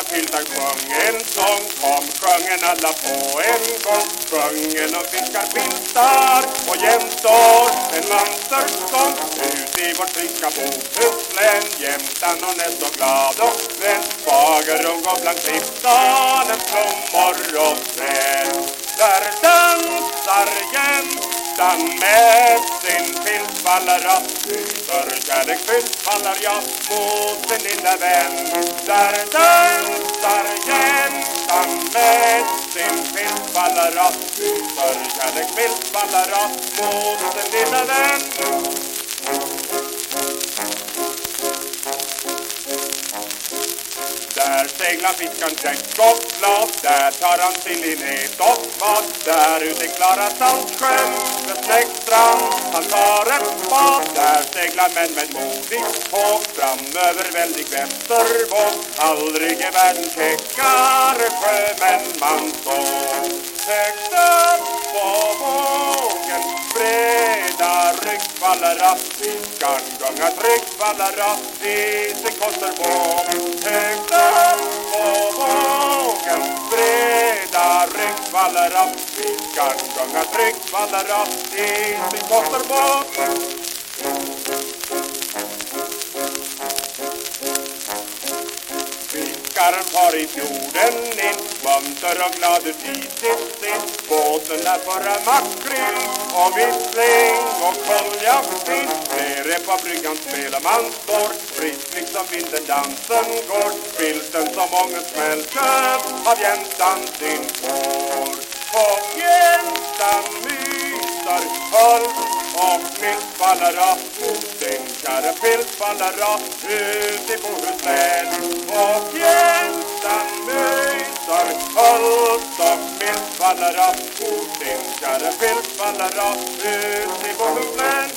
sjöng en sång Kom sjöngen alla på en gång. Sjöngen om fiskar, piltar och jämtar En mönstersång ut i vårt friska Bohuslän Jämtan hon är så glad och vän Fagerum går bland klippan En morgonen. och Utan med sin filt faller jag För kärleksfyllt faller jag mot sin lilla vän. Där dansar jäntan med sin filt faller jag För kärleksfyllt faller jag mot sin lilla vän. Där seglar fiskaren Jack och Där tar han sin i nät och Där ute i klara saltsjön Vid Snäckstrand Han tar ett bad Där seglar män med modig håg Fram. Över väldig västervåg Aldrig i världen käckare sjömän man såg Högt upp på vågen breda ryggfallera Fiskaren gungar tryggfallera i sin kosterbåg Högt upp breda ryggfallera sjunga tryggt tryggfallera i sin kosterbåg Fiskaren far i fjorden in Munter och glad ut i sitt sinn. Båten är före makrill och vissling och konjakvin Nere på bryggan spelar man står Fritt liksom vinden dansen går. Filten som ångest smälter av jäntan sin får milt faller av fallera, ut i Bohuslän. Och jäntan myser höll och milt fallera. Av Sin kära ut i Bohuslän.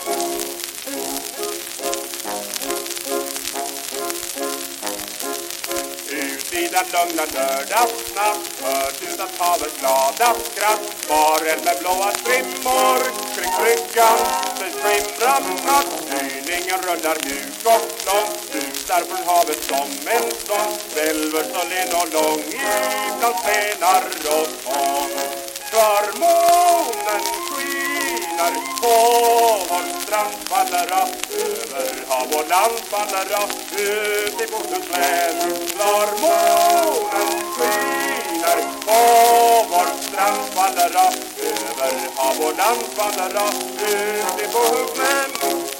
I den lugna lördagsnatt Hört utan havets glada skratt. Var med blåa strimmor Kring bryggan skimrar natt Dyningen rullar mjuk och lång. Susar från havet som en sång. Välver så len och lång Ibland stenar och tång. För månen skiner på vår strand Fallera över hav och land Fallera ut i Bohuslän När månen skiner på vår strand Fallera över hav och land vandrar raskt ut på hugg